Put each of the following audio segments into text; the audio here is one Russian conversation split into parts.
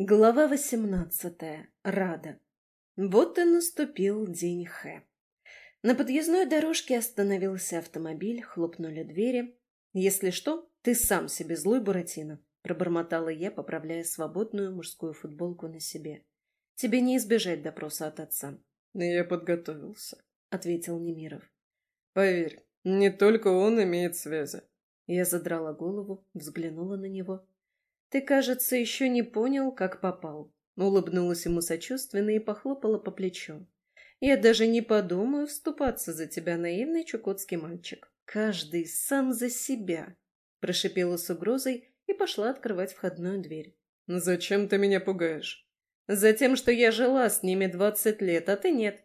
Глава восемнадцатая. Рада. Вот и наступил день Х. На подъездной дорожке остановился автомобиль, хлопнули двери. «Если что, ты сам себе злой Буратино», — пробормотала я, поправляя свободную мужскую футболку на себе. «Тебе не избежать допроса от отца». «Я подготовился», — ответил Немиров. «Поверь, не только он имеет связи». Я задрала голову, взглянула на него. «Ты, кажется, еще не понял, как попал». Улыбнулась ему сочувственно и похлопала по плечу. «Я даже не подумаю вступаться за тебя, наивный чукотский мальчик. Каждый сам за себя», — прошипела с угрозой и пошла открывать входную дверь. «Зачем ты меня пугаешь?» «Затем, что я жила с ними двадцать лет, а ты нет».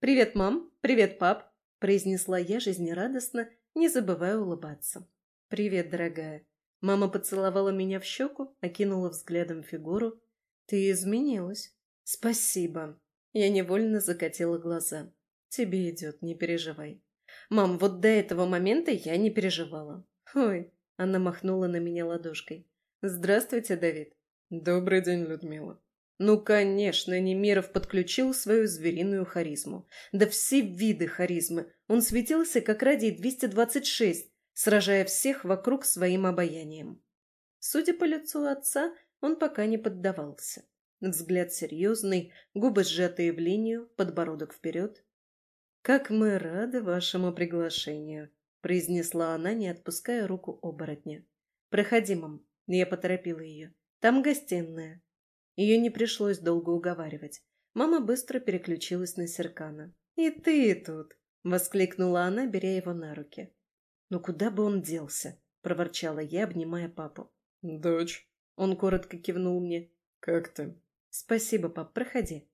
«Привет, мам! Привет, пап!» — произнесла я жизнерадостно, не забывая улыбаться. «Привет, дорогая!» Мама поцеловала меня в щеку, окинула взглядом фигуру. «Ты изменилась». «Спасибо». Я невольно закатила глаза. «Тебе идет, не переживай». «Мам, вот до этого момента я не переживала». «Ой», — она махнула на меня ладошкой. «Здравствуйте, Давид». «Добрый день, Людмила». Ну, конечно, Немиров подключил свою звериную харизму. Да все виды харизмы. Он светился, как радий 226, сражая всех вокруг своим обаянием. Судя по лицу отца, он пока не поддавался. Взгляд серьезный, губы сжатые в линию, подбородок вперед. «Как мы рады вашему приглашению», — произнесла она, не отпуская руку оборотня. «Проходи, мам», — я поторопила ее. «Там гостиная». Ее не пришлось долго уговаривать. Мама быстро переключилась на Серкана. «И ты тут!» — воскликнула она, беря его на руки. «Ну куда бы он делся?» — проворчала я, обнимая папу. «Дочь». Он коротко кивнул мне. «Как ты?» «Спасибо, пап, проходи».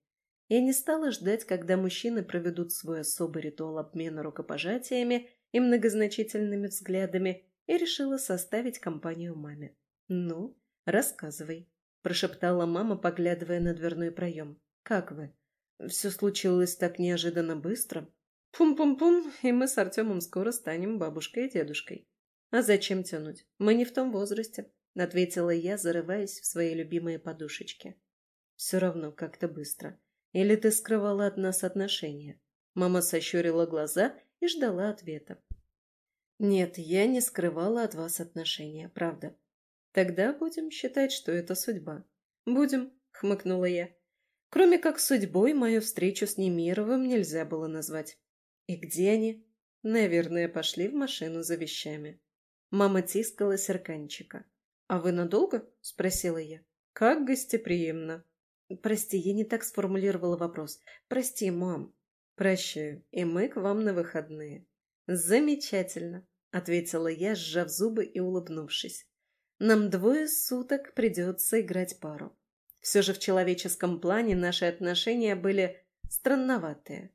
Я не стала ждать, когда мужчины проведут свой особый ритуал обмена рукопожатиями и многозначительными взглядами, и решила составить компанию маме. «Ну, рассказывай», — прошептала мама, поглядывая на дверной проем. «Как вы? Все случилось так неожиданно быстро?» Пум-пум-пум, и мы с Артемом скоро станем бабушкой и дедушкой. А зачем тянуть? Мы не в том возрасте, ответила я, зарываясь в свои любимые подушечки. Все равно как-то быстро. Или ты скрывала от нас отношения? Мама сощурила глаза и ждала ответа. Нет, я не скрывала от вас отношения, правда. Тогда будем считать, что это судьба. Будем, хмыкнула я. Кроме как судьбой, мою встречу с Немировым нельзя было назвать. «И где они?» «Наверное, пошли в машину за вещами». Мама тискала серканчика. «А вы надолго?» — спросила я. «Как гостеприимно». «Прости, я не так сформулировала вопрос. Прости, мам». «Прощаю, и мы к вам на выходные». «Замечательно», — ответила я, сжав зубы и улыбнувшись. «Нам двое суток придется играть пару. Все же в человеческом плане наши отношения были странноватые.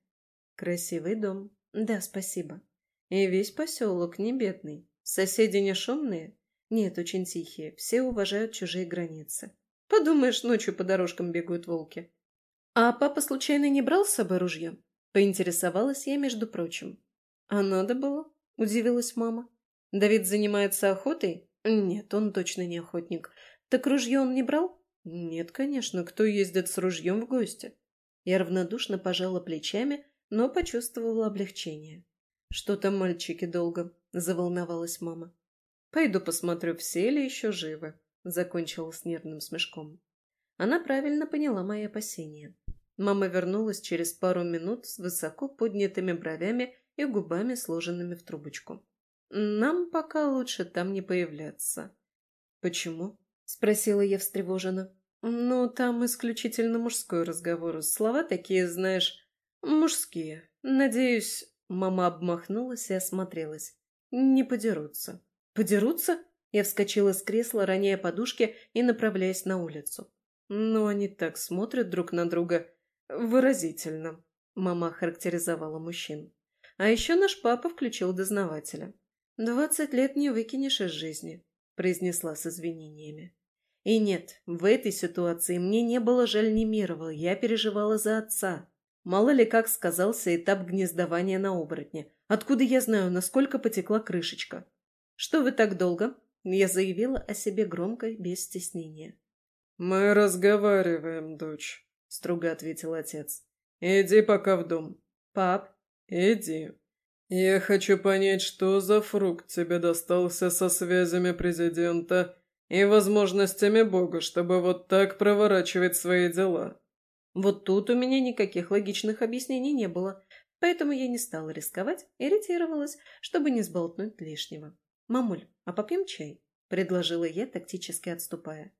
Красивый дом. Да, спасибо. И весь поселок не бедный. Соседи не шумные? Нет, очень тихие. Все уважают чужие границы. Подумаешь, ночью по дорожкам бегают волки. А папа случайно не брал с собой ружье? Поинтересовалась я, между прочим. А надо было? Удивилась мама. Давид занимается охотой? Нет, он точно не охотник. Так ружье он не брал? Нет, конечно. Кто ездит с ружьем в гости? Я равнодушно пожала плечами, но почувствовала облегчение. «Что там мальчики долго?» – заволновалась мама. «Пойду посмотрю, все ли еще живы», – закончила с нервным смешком. Она правильно поняла мои опасения. Мама вернулась через пару минут с высоко поднятыми бровями и губами, сложенными в трубочку. «Нам пока лучше там не появляться». «Почему?» – спросила я встревоженно. «Ну, там исключительно мужской разговор. Слова такие, знаешь, «Мужские. Надеюсь...» Мама обмахнулась и осмотрелась. «Не подерутся». «Подерутся?» Я вскочила с кресла, роняя подушки и направляясь на улицу. «Но они так смотрят друг на друга. Выразительно», — мама характеризовала мужчин. «А еще наш папа включил дознавателя. «Двадцать лет не выкинешь из жизни», — произнесла с извинениями. И нет, в этой ситуации мне не было жаль Немирова, я переживала за отца. Мало ли как сказался этап гнездования на оборотне. Откуда я знаю, насколько потекла крышечка? «Что вы так долго?» Я заявила о себе громко, без стеснения. «Мы разговариваем, дочь», — строго ответил отец. «Иди пока в дом». «Пап?» «Иди. Я хочу понять, что за фрукт тебе достался со связями президента и возможностями Бога, чтобы вот так проворачивать свои дела». Вот тут у меня никаких логичных объяснений не было, поэтому я не стала рисковать и чтобы не сболтнуть лишнего. «Мамуль, а попьем чай?» – предложила я, тактически отступая.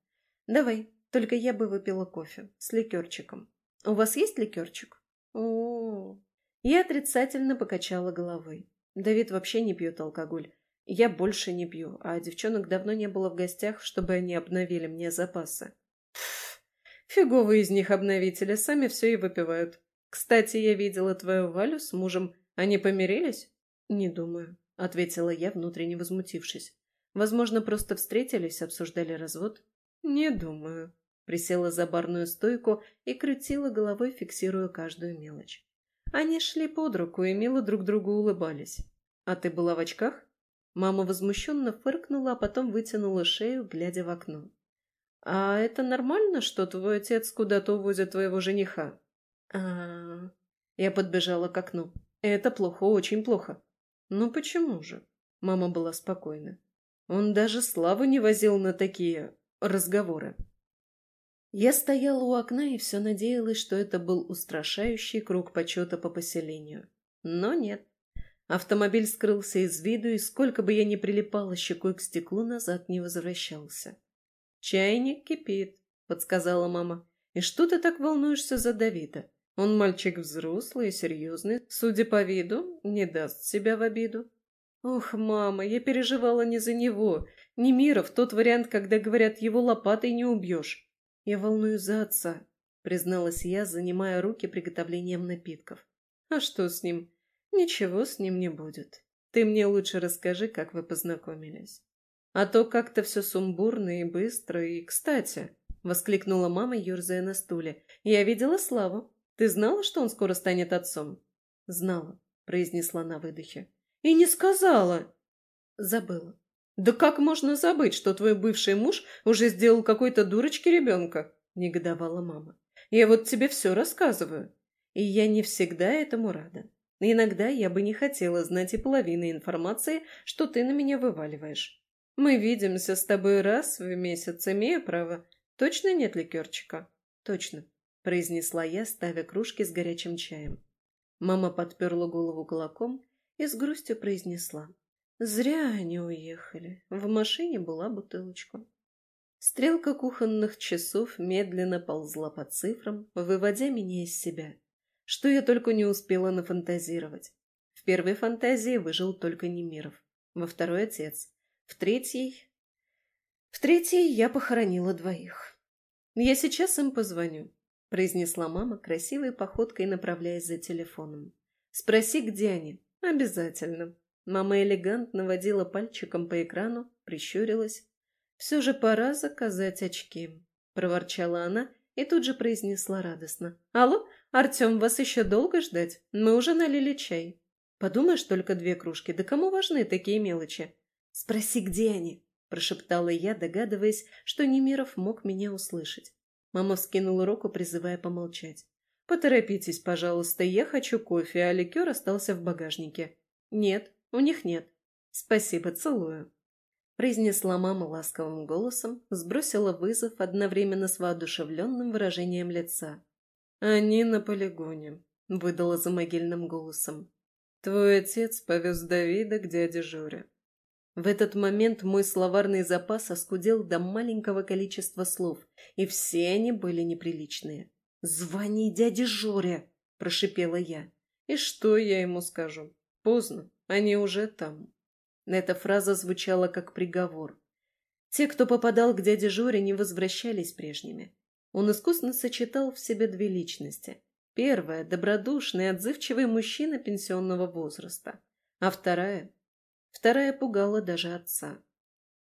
«Давай, только я бы выпила кофе с ликерчиком. У вас есть ликерчик?» «О-о-о!» Я отрицательно покачала головой. Давид вообще не пьет алкоголь. Я больше не пью, а девчонок давно не было в гостях, чтобы они обновили мне запасы. Фиговые из них обновители, сами все и выпивают. Кстати, я видела твою Валю с мужем. Они помирились? Не думаю, ответила я, внутренне возмутившись. Возможно, просто встретились, обсуждали развод? Не думаю. Присела за барную стойку и крутила головой, фиксируя каждую мелочь. Они шли под руку и мило друг другу улыбались. «А ты была в очках?» Мама возмущенно фыркнула, а потом вытянула шею, глядя в окно. «А это нормально, что твой отец куда-то увозит твоего жениха?» а, -а, -а. Я подбежала к окну. «Это плохо, очень плохо». «Ну почему же?» Мама была спокойна. Он даже Славу не возил на такие разговоры. Я стояла у окна и все надеялась, что это был устрашающий круг почета по поселению. Но нет. Автомобиль скрылся из виду, и сколько бы я ни прилипала щекой к стеклу, назад не возвращался. «Чайник кипит», — подсказала мама. «И что ты так волнуешься за Давида? Он мальчик взрослый и серьезный, судя по виду, не даст себя в обиду». «Ох, мама, я переживала не за него, не Миров, тот вариант, когда говорят, его лопатой не убьешь. Я волнуюсь за отца», — призналась я, занимая руки приготовлением напитков. «А что с ним? Ничего с ним не будет. Ты мне лучше расскажи, как вы познакомились». А то как-то все сумбурно и быстро, и кстати, — воскликнула мама, ерзая на стуле. «Я видела Славу. Ты знала, что он скоро станет отцом?» «Знала», — произнесла на выдохе. «И не сказала!» «Забыла». «Да как можно забыть, что твой бывший муж уже сделал какой-то дурочке ребенка?» — негодовала мама. «Я вот тебе все рассказываю. И я не всегда этому рада. Иногда я бы не хотела знать и половины информации, что ты на меня вываливаешь. Мы видимся с тобой раз в месяц, имею право. Точно нет ликерчика? Точно, произнесла я, ставя кружки с горячим чаем. Мама подперла голову кулаком и с грустью произнесла. Зря они уехали. В машине была бутылочка. Стрелка кухонных часов медленно ползла по цифрам, выводя меня из себя. Что я только не успела нафантазировать. В первой фантазии выжил только Немиров, во второй — отец, в третьей... В третьей я похоронила двоих. Я сейчас им позвоню, произнесла мама, красивой походкой направляясь за телефоном. Спроси, где они. Обязательно. Мама элегантно водила пальчиком по экрану, прищурилась. «Все же пора заказать очки», — проворчала она и тут же произнесла радостно. «Алло, Артем, вас еще долго ждать? Мы уже налили чай». «Подумаешь, только две кружки, да кому важны такие мелочи? «Спроси, где они?» – прошептала я, догадываясь, что Немиров мог меня услышать. Мама вскинула руку, призывая помолчать. «Поторопитесь, пожалуйста, я хочу кофе, а ликер остался в багажнике». «Нет, у них нет». «Спасибо, целую». Произнесла мама ласковым голосом, сбросила вызов одновременно с воодушевленным выражением лица. «Они на полигоне», — выдала за могильным голосом. «Твой отец повез Давида к дяде Жоре. В этот момент мой словарный запас оскудел до маленького количества слов, и все они были неприличные. «Звони дяде Жоре!» – прошипела я. «И что я ему скажу? Поздно, они уже там». Эта фраза звучала как приговор. Те, кто попадал к дяде Жоре, не возвращались прежними. Он искусно сочетал в себе две личности. Первая – добродушный, отзывчивый мужчина пенсионного возраста, а вторая Вторая пугала даже отца.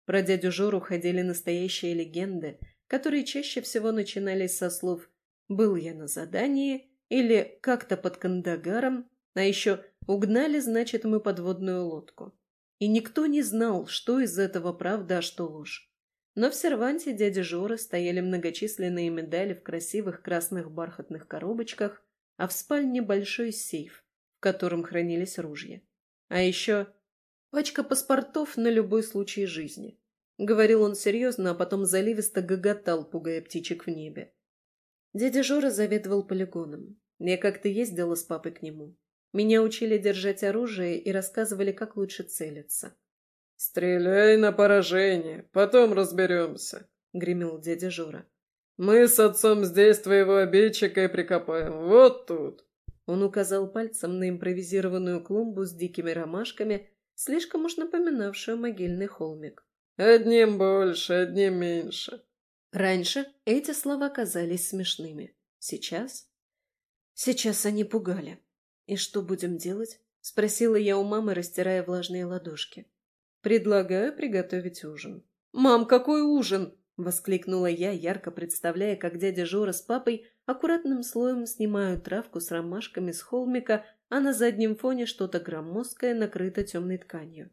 Про дядю Жору ходили настоящие легенды, которые чаще всего начинались со слов «был я на задании» или «как-то под Кандагаром», а еще «угнали, значит, мы подводную лодку». И никто не знал, что из этого правда, а что ложь. Но в серванте дяди Жоры стояли многочисленные медали в красивых красных бархатных коробочках, а в спальне большой сейф, в котором хранились ружья. А еще пачка паспортов на любой случай жизни. Говорил он серьезно, а потом заливисто гоготал, пугая птичек в небе. Дядя Жора заведовал полигоном. Я как-то ездила с папой к нему. Меня учили держать оружие и рассказывали, как лучше целиться. «Стреляй на поражение, потом разберемся», — гремел дядя Жора. «Мы с отцом здесь твоего обидчика и прикопаем, вот тут». Он указал пальцем на импровизированную клумбу с дикими ромашками, слишком уж напоминавшую могильный холмик. «Одним больше, одним меньше». Раньше эти слова казались смешными. Сейчас? Сейчас они пугали. «И что будем делать?» — спросила я у мамы, растирая влажные ладошки. «Предлагаю приготовить ужин». «Мам, какой ужин?» — воскликнула я, ярко представляя, как дядя Жора с папой аккуратным слоем снимают травку с ромашками с холмика, а на заднем фоне что-то громоздкое накрыто темной тканью.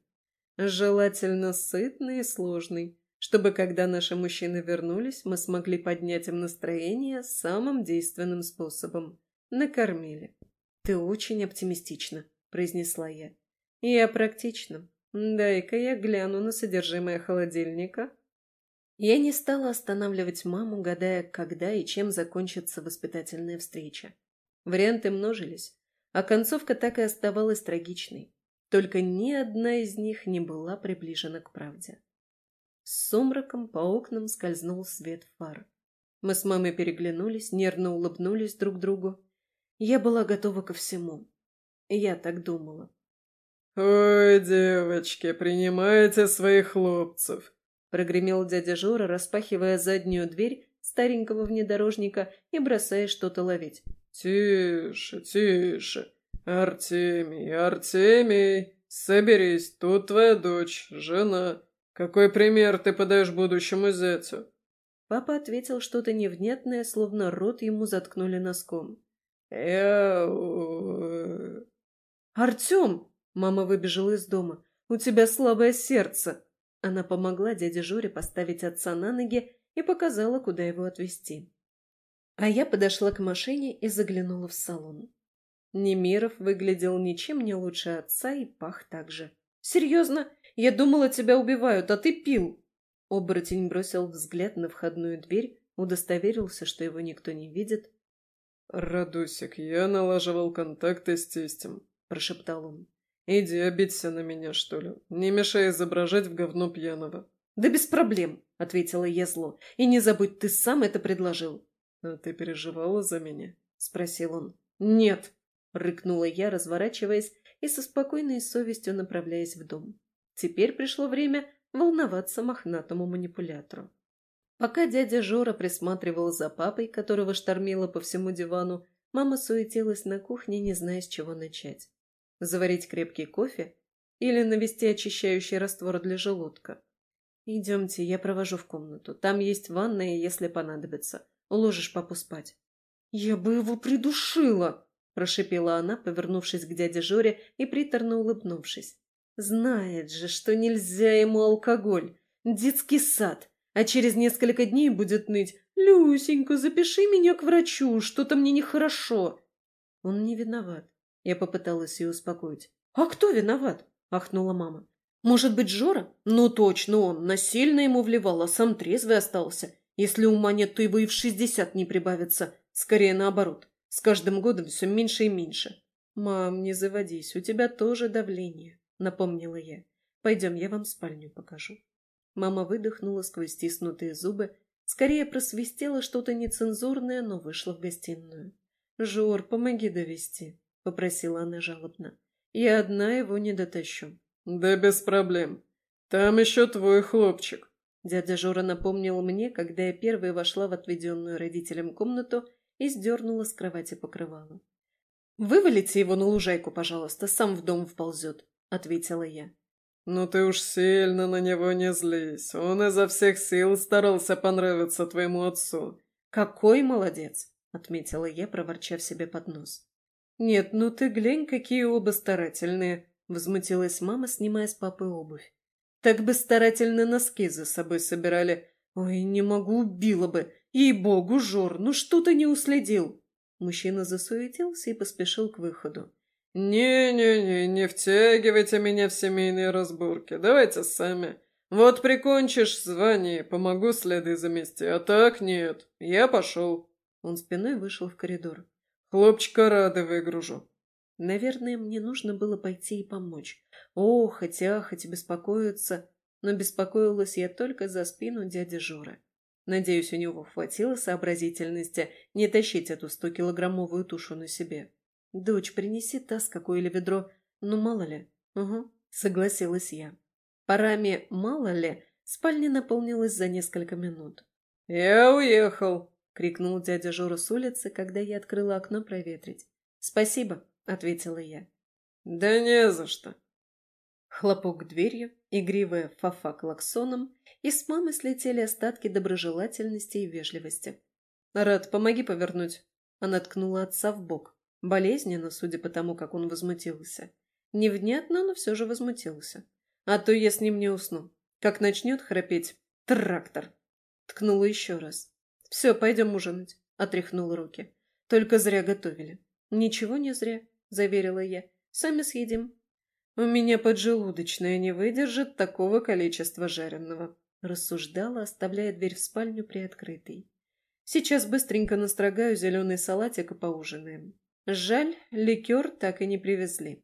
Желательно сытный и сложный, чтобы, когда наши мужчины вернулись, мы смогли поднять им настроение самым действенным способом — накормили. «Ты очень оптимистична», — произнесла я. «Я практична. Дай-ка я гляну на содержимое холодильника». Я не стала останавливать маму, гадая, когда и чем закончится воспитательная встреча. Варианты множились, а концовка так и оставалась трагичной. Только ни одна из них не была приближена к правде. С сумраком по окнам скользнул свет фар. Мы с мамой переглянулись, нервно улыбнулись друг другу. Я была готова ко всему. Я так думала. «Ой, девочки, принимайте своих хлопцев!» Прогремел дядя Жора, распахивая заднюю дверь старенького внедорожника и бросая что-то ловить. «Тише, тише! Артемий, Артемий, соберись, тут твоя дочь, жена. Какой пример ты подаешь будущему зятю?» Папа ответил что-то невнятное, словно рот ему заткнули носком. «Я...» «Артем!» — мама выбежала из дома. «У тебя слабое сердце!» Она помогла дяде Жоре поставить отца на ноги и показала, куда его отвезти. А я подошла к машине и заглянула в салон. Немиров выглядел ничем не лучше отца и пах так же. «Серьезно? Я думала, тебя убивают, а ты пил!» Оборотень бросил взгляд на входную дверь, удостоверился, что его никто не видит, «Радусик, я налаживал контакты с тестем», — прошептал он. «Иди, обидься на меня, что ли. Не мешай изображать в говно пьяного». «Да без проблем», — ответила я зло. «И не забудь, ты сам это предложил». «А ты переживала за меня?» — спросил он. «Нет», — рыкнула я, разворачиваясь и со спокойной совестью направляясь в дом. Теперь пришло время волноваться мохнатому манипулятору. Пока дядя Жора присматривал за папой, которого штормило по всему дивану, мама суетилась на кухне, не зная, с чего начать. Заварить крепкий кофе или навести очищающий раствор для желудка? «Идемте, я провожу в комнату. Там есть ванная, если понадобится. Уложишь папу спать». «Я бы его придушила!» – прошипела она, повернувшись к дяде Жоре и приторно улыбнувшись. «Знает же, что нельзя ему алкоголь. Детский сад а через несколько дней будет ныть «Люсенька, запиши меня к врачу, что-то мне нехорошо». Он не виноват. Я попыталась ее успокоить. «А кто виноват?» – ахнула мама. «Может быть, Жора? Ну, точно он. Насильно ему вливал, а сам трезвый остался. Если ума нет, то его и в шестьдесят не прибавится. Скорее наоборот. С каждым годом все меньше и меньше». «Мам, не заводись, у тебя тоже давление», — напомнила я. «Пойдем, я вам спальню покажу». Мама выдохнула сквозь стиснутые зубы, скорее просвистела что-то нецензурное, но вышла в гостиную. «Жор, помоги довести», — попросила она жалобно. «Я одна его не дотащу». «Да без проблем. Там еще твой хлопчик». Дядя Жора напомнил мне, когда я первой вошла в отведенную родителям комнату и сдернула с кровати покрывало. «Вывалите его на лужайку, пожалуйста, сам в дом вползет», — ответила я. «Ну ты уж сильно на него не злись. Он изо всех сил старался понравиться твоему отцу». «Какой молодец!» — отметила я, проворчав себе под нос. «Нет, ну ты глянь, какие оба старательные!» — возмутилась мама, снимая с папы обувь. Так бы старательно носки за собой собирали. Ой, не могу, убила бы. Ей-богу, Жор, ну что ты не уследил?» Мужчина засуетился и поспешил к выходу. «Не-не-не, не втягивайте меня в семейные разборки. Давайте сами. Вот прикончишь звание, помогу следы замести, а так нет. Я пошел». Он спиной вышел в коридор. «Хлопчика рады выгружу». Наверное, мне нужно было пойти и помочь. О, хотя, хоть и беспокоиться, но беспокоилась я только за спину дяди Жоры. Надеюсь, у него хватило сообразительности не тащить эту стокилограммовую тушу на себе. «Дочь, принеси таз какое или ведро. Ну, мало ли». «Угу», — согласилась я. Парами «мало ли» спальня наполнилась за несколько минут. «Я уехал», — крикнул дядя Жора с улицы, когда я открыла окно проветрить. «Спасибо», — ответила я. «Да не за что». Хлопок дверью, игривая фафа клаксоном, и с мамы слетели остатки доброжелательности и вежливости. «Рад, помоги повернуть». Она ткнула отца в бок. Болезненно, судя по тому, как он возмутился. Невнятно, но все же возмутился. А то я с ним не усну. Как начнет храпеть. Трактор. Ткнула еще раз. Все, пойдем ужинать. Отряхнула руки. Только зря готовили. Ничего не зря, заверила я. Сами съедим. У меня поджелудочная не выдержит такого количества жареного. Рассуждала, оставляя дверь в спальню приоткрытой. Сейчас быстренько настрогаю зеленый салатик и поужинаем. Жаль, ликер так и не привезли.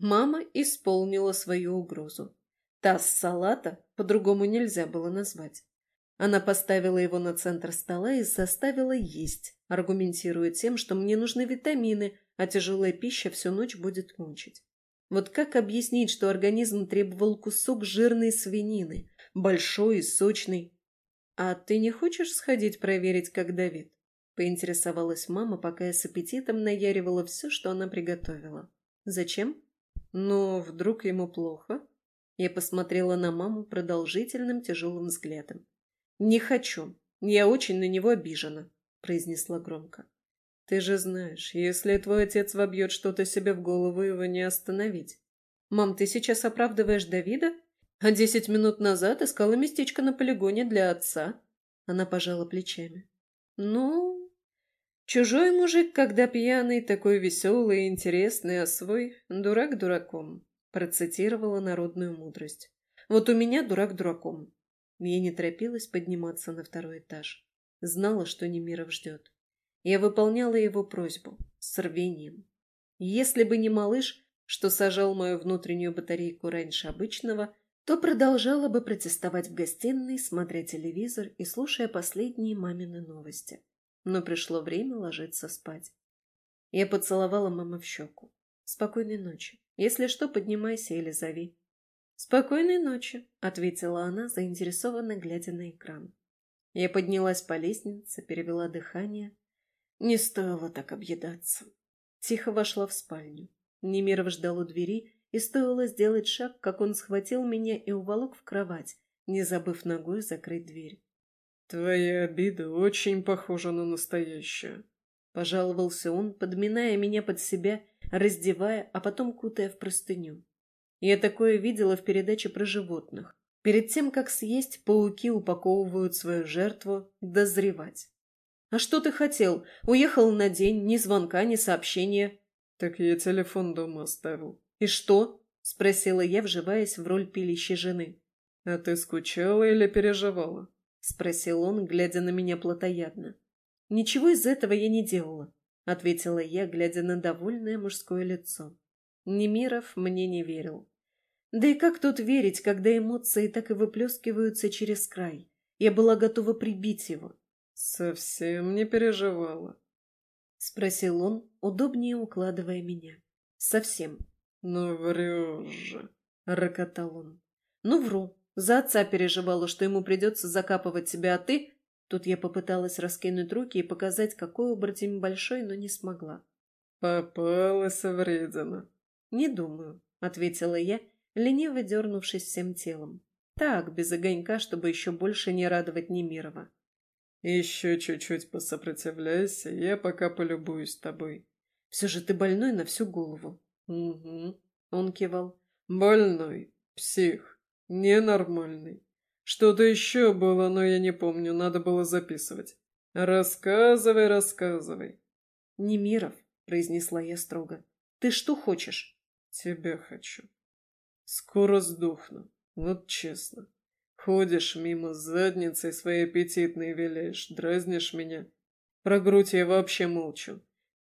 Мама исполнила свою угрозу. Таз салата по-другому нельзя было назвать. Она поставила его на центр стола и заставила есть, аргументируя тем, что мне нужны витамины, а тяжелая пища всю ночь будет мучить. Вот как объяснить, что организм требовал кусок жирной свинины, большой и сочный? А ты не хочешь сходить проверить, как Давид? Поинтересовалась мама, пока я с аппетитом наяривала все, что она приготовила. «Зачем?» «Ну, вдруг ему плохо?» Я посмотрела на маму продолжительным тяжелым взглядом. «Не хочу. Я очень на него обижена», — произнесла громко. «Ты же знаешь, если твой отец вобьет что-то себе в голову, его не остановить. Мам, ты сейчас оправдываешь Давида? А десять минут назад искала местечко на полигоне для отца». Она пожала плечами. «Ну, Чужой мужик, когда пьяный, такой веселый и интересный, а свой — дурак дураком, процитировала народную мудрость. Вот у меня дурак дураком. Я не торопилась подниматься на второй этаж. Знала, что Немиров ждет. Я выполняла его просьбу с рвением. Если бы не малыш, что сажал мою внутреннюю батарейку раньше обычного, то продолжала бы протестовать в гостиной, смотря телевизор и слушая последние мамины новости но пришло время ложиться спать. Я поцеловала маму в щеку. «Спокойной ночи. Если что, поднимайся или зови». «Спокойной ночи», — ответила она, заинтересованно глядя на экран. Я поднялась по лестнице, перевела дыхание. Не стоило так объедаться. Тихо вошла в спальню. Немиров ждал у двери, и стоило сделать шаг, как он схватил меня и уволок в кровать, не забыв ногой закрыть дверь. «Твоя обида очень похожа на настоящую», — пожаловался он, подминая меня под себя, раздевая, а потом кутая в простыню. Я такое видела в передаче про животных. Перед тем, как съесть, пауки упаковывают свою жертву дозревать. «А что ты хотел? Уехал на день, ни звонка, ни сообщения». «Так я телефон дома оставил». «И что?» — спросила я, вживаясь в роль пилищей жены. «А ты скучала или переживала?» — спросил он, глядя на меня плотоядно. «Ничего из этого я не делала», — ответила я, глядя на довольное мужское лицо. Немиров мне не верил. Да и как тут верить, когда эмоции так и выплескиваются через край? Я была готова прибить его. «Совсем не переживала?» — спросил он, удобнее укладывая меня. «Совсем». «Ну врешь же», — рокотал он. «Ну вру. За отца переживала, что ему придется закапывать себя, а ты...» Тут я попыталась раскинуть руки и показать, какой оборотень большой, но не смогла. «Попалась вредина». «Не думаю», — ответила я, лениво дернувшись всем телом. Так, без огонька, чтобы еще больше не радовать Немирова. «Еще чуть-чуть посопротивляйся, я пока полюбуюсь тобой». «Все же ты больной на всю голову». «Угу», — он кивал. «Больной, псих, Ненормальный. Что-то еще было, но я не помню, надо было записывать. Рассказывай, рассказывай. «Немиров», — произнесла я строго, — «ты что хочешь?» «Тебя хочу. Скоро сдохну, вот честно. Ходишь мимо задницей своей аппетитной виляешь, дразнишь меня. Про грудь я вообще молчу.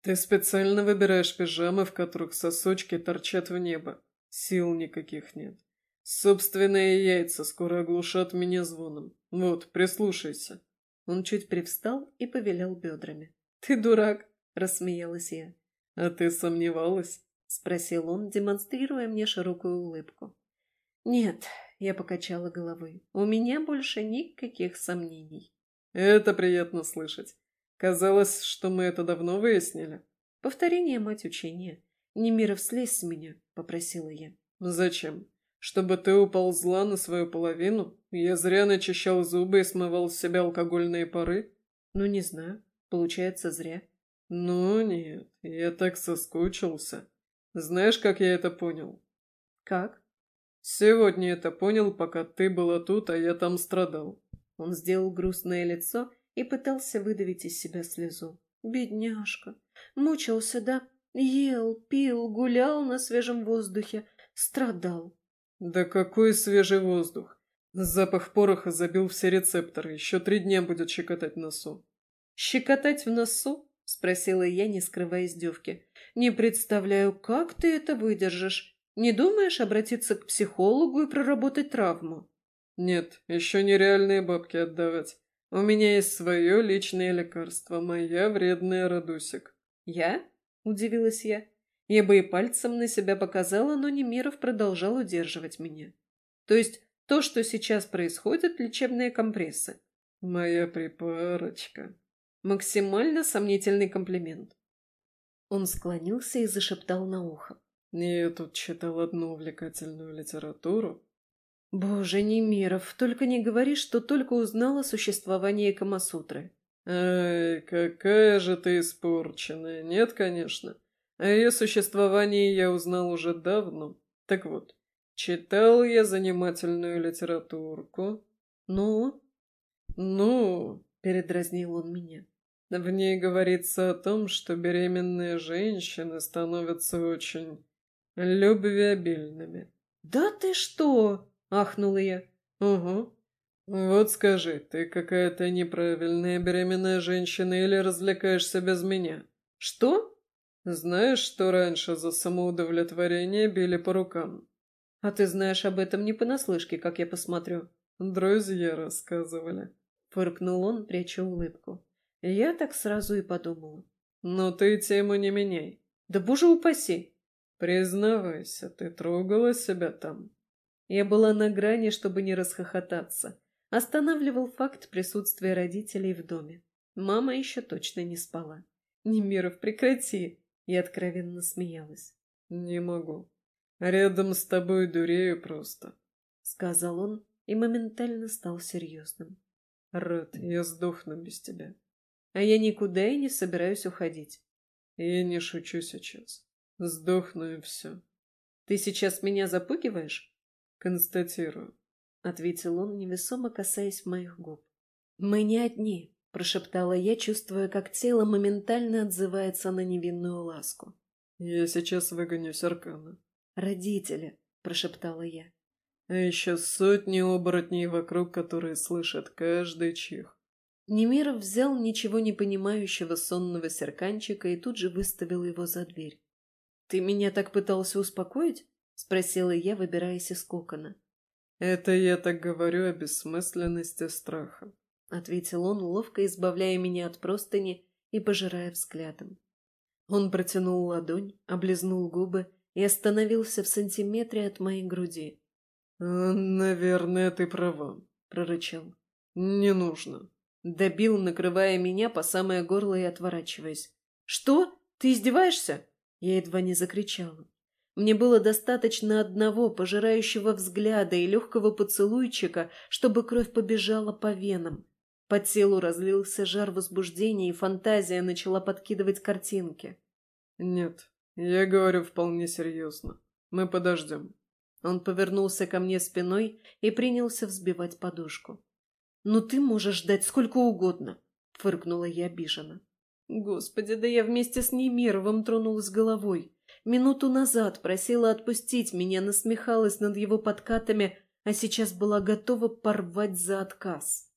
Ты специально выбираешь пижамы, в которых сосочки торчат в небо. Сил никаких нет. Собственные яйца скоро оглушат меня звоном. Вот, прислушайся. Он чуть привстал и повелял бедрами. «Ты дурак!» — рассмеялась я. «А ты сомневалась?» — спросил он, демонстрируя мне широкую улыбку. «Нет, я покачала головой. «У меня больше никаких сомнений». «Это приятно слышать. Казалось, что мы это давно выяснили». «Повторение мать учения. Немиров, слезь с меня», — попросила я. «Зачем? Чтобы ты уползла на свою половину? Я зря начищал зубы и смывал с себя алкогольные пары?» «Ну, не знаю. Получается, зря». «Ну, нет. Я так соскучился. Знаешь, как я это понял?» «Как?» «Сегодня это понял, пока ты была тут, а я там страдал». Он сделал грустное лицо и пытался выдавить из себя слезу. «Бедняжка! Мучился, да? Ел, пил, гулял на свежем воздухе, страдал». «Да какой свежий воздух! Запах пороха забил все рецепторы, еще три дня будет щекотать в носу». «Щекотать в носу?» — спросила я, не скрывая издевки. «Не представляю, как ты это выдержишь. Не думаешь обратиться к психологу и проработать травму? Нет, еще нереальные бабки отдавать. У меня есть свое личное лекарство, моя вредная Радусик. Я? Удивилась я. Я бы и пальцем на себя показала, но Немиров продолжал удерживать меня. То есть то, что сейчас происходит, лечебные компрессы. Моя припарочка. Максимально сомнительный комплимент. Он склонился и зашептал на ухо. Я тут читал одну увлекательную литературу. Боже, Немиров, только не говори, что только узнал о существовании Камасутры. Ай, какая же ты испорченная. Нет, конечно. О ее существовании я узнал уже давно. Так вот, читал я занимательную литературку. Ну? Ну, передразнил он меня. В ней говорится о том, что беременные женщины становятся очень Любвеобильными. «Да ты что?» — ахнула я. «Угу. Вот скажи, ты какая-то неправильная беременная женщина или развлекаешься без меня?» «Что?» «Знаешь, что раньше за самоудовлетворение били по рукам?» «А ты знаешь об этом не понаслышке, как я посмотрю». «Друзья рассказывали», — фыркнул он, пряча улыбку. Я так сразу и подумала. «Но ты тему не меняй». «Да боже упаси!» «Признавайся, ты трогала себя там?» Я была на грани, чтобы не расхохотаться. Останавливал факт присутствия родителей в доме. Мама еще точно не спала. «Немиров, прекрати!» Я откровенно смеялась. «Не могу. Рядом с тобой дурею просто», — сказал он и моментально стал серьезным. «Рад, я сдохну без тебя». «А я никуда и не собираюсь уходить». «Я не шучу сейчас. Сдохну и все. Ты сейчас меня запугиваешь? Констатирую. Ответил он, невесомо касаясь моих губ. Мы не одни, прошептала я, чувствуя, как тело моментально отзывается на невинную ласку. Я сейчас выгоню Серкана. Родители, прошептала я. А еще сотни оборотней вокруг, которые слышат каждый чих. Немиров взял ничего не понимающего сонного серканчика и тут же выставил его за дверь. «Ты меня так пытался успокоить?» — спросила я, выбираясь из кокона. «Это я так говорю о бессмысленности страха», — ответил он, ловко избавляя меня от простыни и пожирая взглядом. Он протянул ладонь, облизнул губы и остановился в сантиметре от моей груди. «Наверное, ты права», — прорычал. «Не нужно». Добил, накрывая меня по самое горло и отворачиваясь. «Что? Ты издеваешься?» Я едва не закричала. Мне было достаточно одного пожирающего взгляда и легкого поцелуйчика, чтобы кровь побежала по венам. По телу разлился жар возбуждения, и фантазия начала подкидывать картинки. «Нет, я говорю вполне серьезно. Мы подождем». Он повернулся ко мне спиной и принялся взбивать подушку. «Ну ты можешь ждать сколько угодно», — фыркнула я обиженно. Господи, да я вместе с Немировым тронулась головой. Минуту назад просила отпустить меня, насмехалась над его подкатами, а сейчас была готова порвать за отказ.